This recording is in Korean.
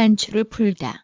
단추를 풀다.